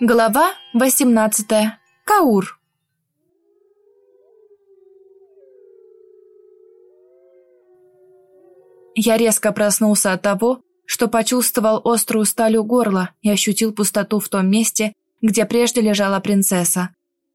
Глава 18. Каур. Я резко проснулся от того, что почувствовал острую сталь у горла и ощутил пустоту в том месте, где прежде лежала принцесса.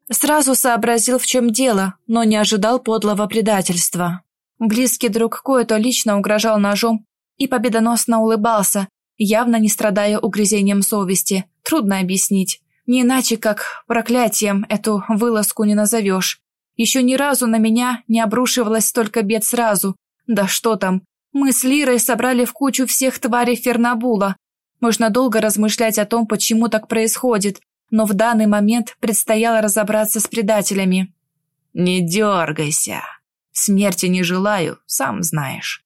Сразу сообразил, в чем дело, но не ожидал подлого предательства. Близкий друг кое-то лично угрожал ножом и победоносно улыбался, явно не страдая угрызением совести. Трудно объяснить. Не иначе, как проклятием эту вылазку не назовешь. Еще ни разу на меня не обрушивалось столько бед сразу. Да что там, мы с Лирой собрали в кучу всех тварей Фернабула. Можно долго размышлять о том, почему так происходит, но в данный момент предстояло разобраться с предателями. «Не дергайся. Смерти не желаю, сам знаешь.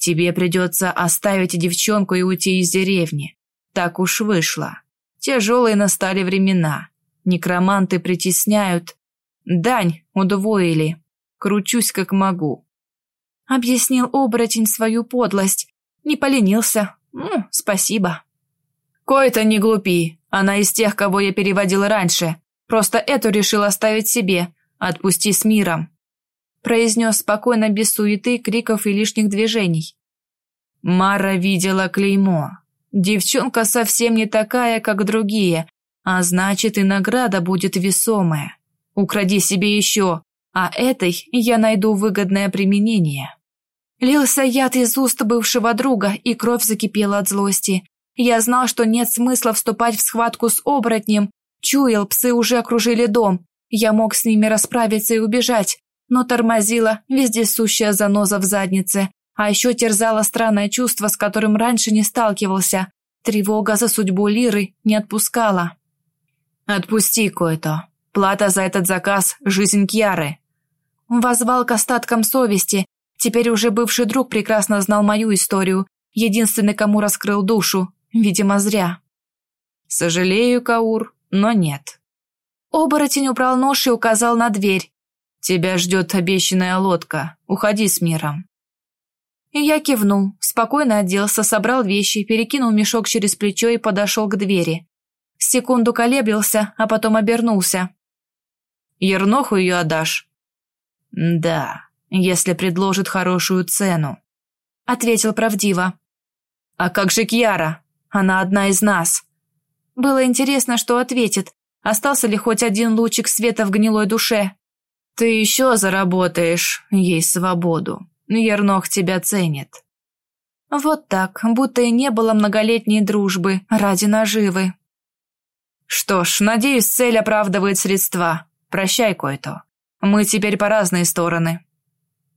Тебе придется оставить девчонку и уйти из деревни. Так уж вышло. Тяжелые настали времена. Некроманты притесняют. Дань удвоили. Кручусь как могу. Объяснил оборотень свою подлость. Не поленился. Ну, спасибо. Кой-то не глупи. Она из тех, кого я переводил раньше. Просто эту решил оставить себе. Отпусти с миром произнес спокойно, без суеты, криков и лишних движений. Мара видела клеймо. Девчонка совсем не такая, как другие, а значит и награда будет весомая. Укради себе еще, а этой я найду выгодное применение. Лился яд из уст бывшего друга, и кровь закипела от злости. Я знал, что нет смысла вступать в схватку с оборотнем. Чуял, псы уже окружили дом. Я мог с ними расправиться и убежать, но тормозила вездесущая заноза в заднице, а еще терзало странное чувство, с которым раньше не сталкивался. Тревога за судьбу Лиры не отпускала. «Отпусти кое-то. Плата за этот заказ – жизнь Кьяры». Возвал к остаткам совести. Теперь уже бывший друг прекрасно знал мою историю. Единственный, кому раскрыл душу. Видимо, зря. «Сожалею, Каур, но нет». Оборотень убрал нож и указал на дверь. «Тебя ждет обещанная лодка. Уходи с миром». И я кивнул, спокойно оделся, собрал вещи, перекинул мешок через плечо и подошел к двери. Секунду колеблился, а потом обернулся. «Ерноху ее отдашь?» «Да, если предложит хорошую цену», — ответил правдиво. «А как же Кьяра? Она одна из нас». Было интересно, что ответит. Остался ли хоть один лучик света в гнилой душе? Ты еще заработаешь ей свободу. Ернох тебя ценит. Вот так, будто и не было многолетней дружбы ради наживы. Что ж, надеюсь, цель оправдывает средства. Прощай, Който. Мы теперь по разные стороны.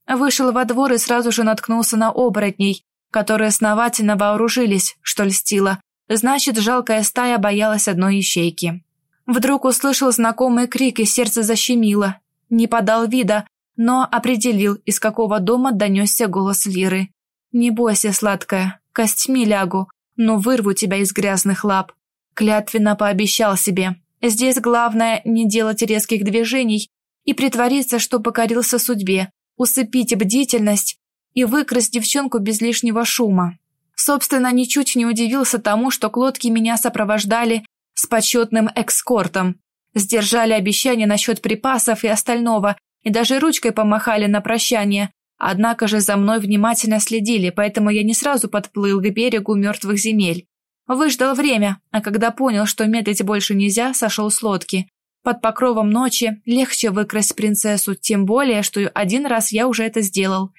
Вышел во двор и сразу же наткнулся на оборотней, которые основательно вооружились, что льстило. Значит, жалкая стая боялась одной ищейки. Вдруг услышал знакомый крик, и сердце защемило не подал вида, но определил, из какого дома донесся голос Лиры. «Не бойся, сладкая, костьми лягу, но вырву тебя из грязных лап». Клятвенно пообещал себе. Здесь главное не делать резких движений и притвориться, что покорился судьбе, усыпить бдительность и выкрасть девчонку без лишнего шума. Собственно, ничуть не удивился тому, что клотки меня сопровождали с почетным экскортом. Сдержали обещание насчет припасов и остального, и даже ручкой помахали на прощание. Однако же за мной внимательно следили, поэтому я не сразу подплыл к берегу мертвых земель. Выждал время, а когда понял, что медлить больше нельзя, сошел с лодки. Под покровом ночи легче выкрасть принцессу, тем более, что один раз я уже это сделал.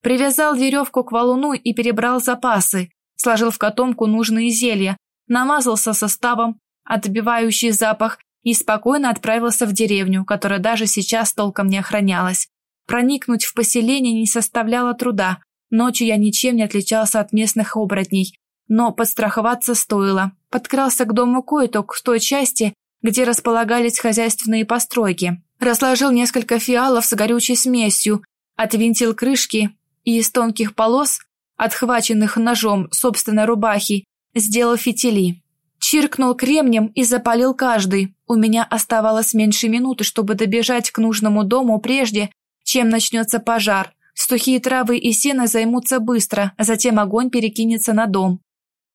Привязал веревку к валуну и перебрал запасы, сложил в котомку нужные зелья, намазался составом, отбивающий запах, и спокойно отправился в деревню, которая даже сейчас толком не охранялась. Проникнуть в поселение не составляло труда. Ночью я ничем не отличался от местных оборотней, но подстраховаться стоило. Подкрался к дому Койток в той части, где располагались хозяйственные постройки. Разложил несколько фиалов с горючей смесью, отвинтил крышки и из тонких полос, отхваченных ножом собственной рубахи, сделал фитили. Чиркнул кремнем и запалил каждый. У меня оставалось меньше минуты, чтобы добежать к нужному дому прежде, чем начнется пожар. Сухие травы и сено займутся быстро, а затем огонь перекинется на дом.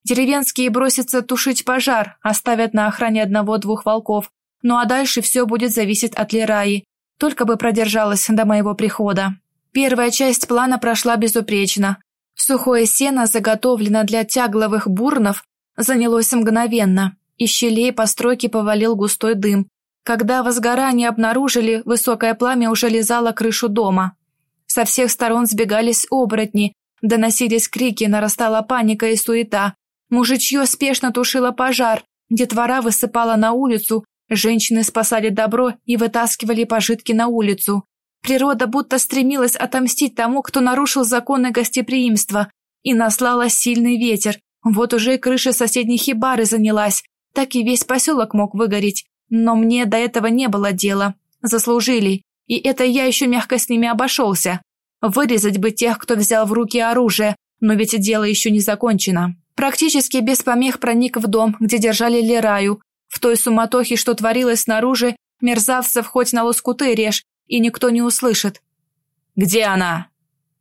Деревенские бросятся тушить пожар, оставят на охране одного-двух волков. Ну а дальше все будет зависеть от Лираи. Только бы продержалась до моего прихода. Первая часть плана прошла безупречно. Сухое сено, заготовлено для тягловых бурнов, занялось мгновенно. Из щелей постройки повалил густой дым. Когда возгорание обнаружили, высокое пламя уже лизало крышу дома. Со всех сторон сбегались оборотни, доносились крики, нарастала паника и суета. Мужичье спешно тушило пожар, детвора высыпала на улицу, женщины спасали добро и вытаскивали пожитки на улицу. Природа будто стремилась отомстить тому, кто нарушил законы гостеприимства, и наслала сильный ветер. Вот уже и крыша соседней хибары занялась, так и весь поселок мог выгореть. Но мне до этого не было дела. Заслужили, и это я еще мягко с ними обошелся. Вырезать бы тех, кто взял в руки оружие, но ведь дело еще не закончено. Практически без помех проник в дом, где держали Лераю. В той суматохе, что творилось снаружи, мерзавцев хоть на лоскуты режь, и никто не услышит. «Где она?»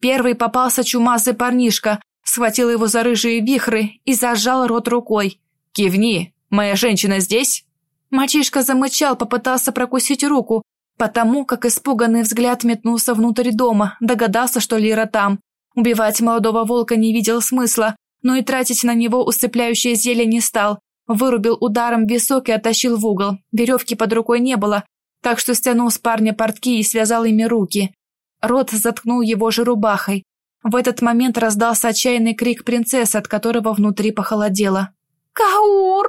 Первый попался чумазый парнишка, схватил его за рыжие вихры и зажал рот рукой. «Кивни, моя женщина здесь?» Мальчишка замычал, попытался прокусить руку, потому как испуганный взгляд метнулся внутрь дома, догадался, что Лира там. Убивать молодого волка не видел смысла, но и тратить на него усыпляющее зелье не стал. Вырубил ударом висок и оттащил в угол. Веревки под рукой не было, так что стянул с парня портки и связал ими руки. Рот заткнул его же рубахой. В этот момент раздался отчаянный крик принцессы, от которого внутри похолодело. «Каур!»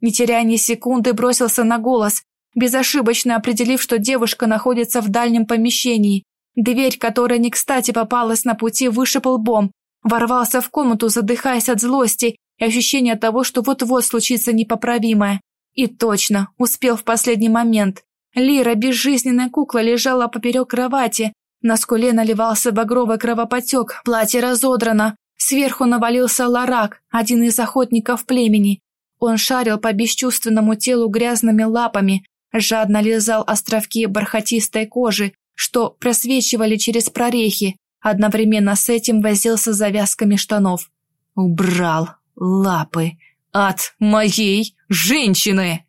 Не теряя ни секунды, бросился на голос, безошибочно определив, что девушка находится в дальнем помещении. Дверь, которая не кстати попалась на пути, вышиб лбом, Ворвался в комнату, задыхаясь от злости и ощущения того, что вот-вот случится непоправимое. И точно, успел в последний момент. Лира, безжизненная кукла, лежала поперек кровати. На скуле наливался багровый кровопотек, платье разодрано. Сверху навалился Ларак, один из охотников племени. Он шарил по бесчувственному телу грязными лапами, жадно лизал островки бархатистой кожи, что просвечивали через прорехи, Одновременно с этим возился завязками штанов. «Убрал лапы от моей женщины!»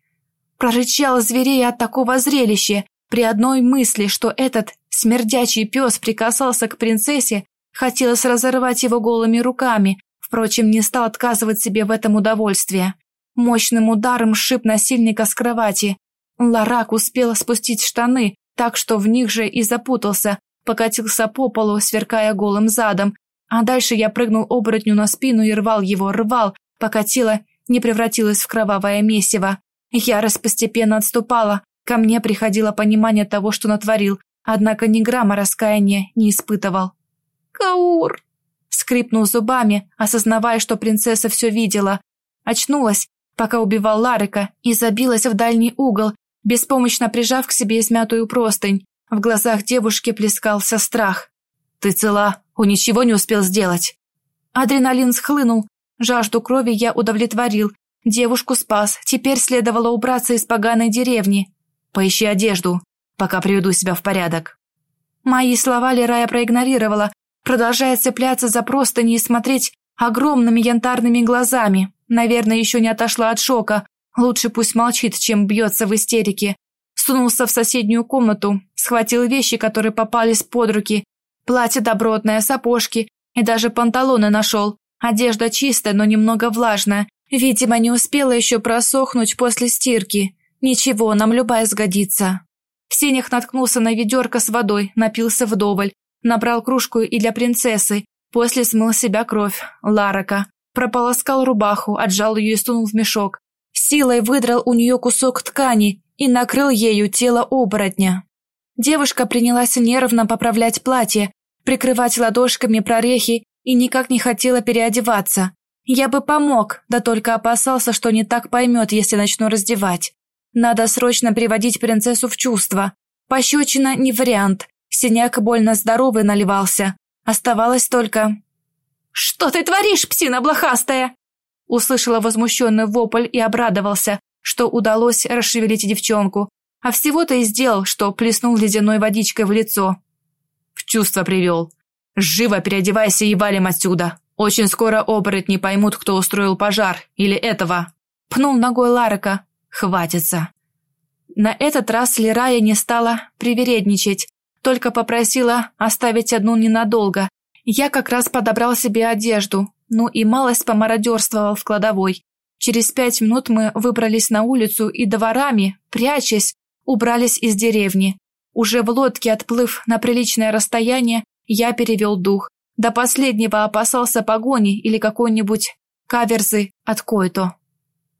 Прорычал зверей от такого зрелища. При одной мысли, что этот смердячий пес прикасался к принцессе, хотелось разорвать его голыми руками, впрочем, не стал отказывать себе в этом удовольствии. Мощным ударом сшиб насильника с кровати. Ларак успел спустить штаны, так что в них же и запутался, покатился по полу, сверкая голым задом, а дальше я прыгнул оборотню на спину и рвал его, рвал, пока тело не превратилось в кровавое месиво. Ярость постепенно отступала, ко мне приходило понимание того, что натворил, однако ни грамма раскаяния не испытывал. «Каур!» Скрипнул зубами, осознавая, что принцесса все видела. Очнулась, пока убивал Ларика, и забилась в дальний угол, беспомощно прижав к себе измятую простынь. В глазах девушки плескался страх. «Ты цела? Он ничего не успел сделать?» Адреналин схлынул. Жажду крови я удовлетворил. Девушку спас. Теперь следовало убраться из поганой деревни. «Поищи одежду, пока приведу себя в порядок». Мои слова Лерая проигнорировала, продолжая цепляться за простыни и смотреть огромными янтарными глазами. Наверное, еще не отошла от шока. Лучше пусть молчит, чем бьется в истерике сунулся в соседнюю комнату, схватил вещи, которые попались под руки, платье добротное, сапожки и даже панталоны нашел. Одежда чистая, но немного влажная. Видимо, не успела еще просохнуть после стирки. Ничего, нам любая сгодится. В сенях наткнулся на ведерко с водой, напился вдоволь, набрал кружку и для принцессы, после смыл себя кровь, Ларака. Прополоскал рубаху, отжал ее и сунул в мешок. Силой выдрал у нее кусок ткани и накрыл ею тело оборотня. Девушка принялась нервно поправлять платье, прикрывать ладошками прорехи и никак не хотела переодеваться. Я бы помог, да только опасался, что не так поймет, если начну раздевать. Надо срочно приводить принцессу в чувство. Пощечина не вариант. Синяк больно здоровый наливался. Оставалось только... «Что ты творишь, псина блохастая?» Услышала возмущенный вопль и обрадовался, что удалось расшевелить девчонку, а всего-то и сделал, что плеснул ледяной водичкой в лицо. В чувство привел. «Живо переодевайся и валим отсюда! Очень скоро оборотни поймут, кто устроил пожар, или этого. Пнул ногой Ларека. Хватится. На этот раз Лерая не стала привередничать, только попросила оставить одну ненадолго. Я как раз подобрал себе одежду, ну и малость помародерствовал в кладовой. Через пять минут мы выбрались на улицу и дворами, прячась, убрались из деревни. Уже в лодке, отплыв на приличное расстояние, я перевел дух. До последнего опасался погони или какой-нибудь каверзы от Който.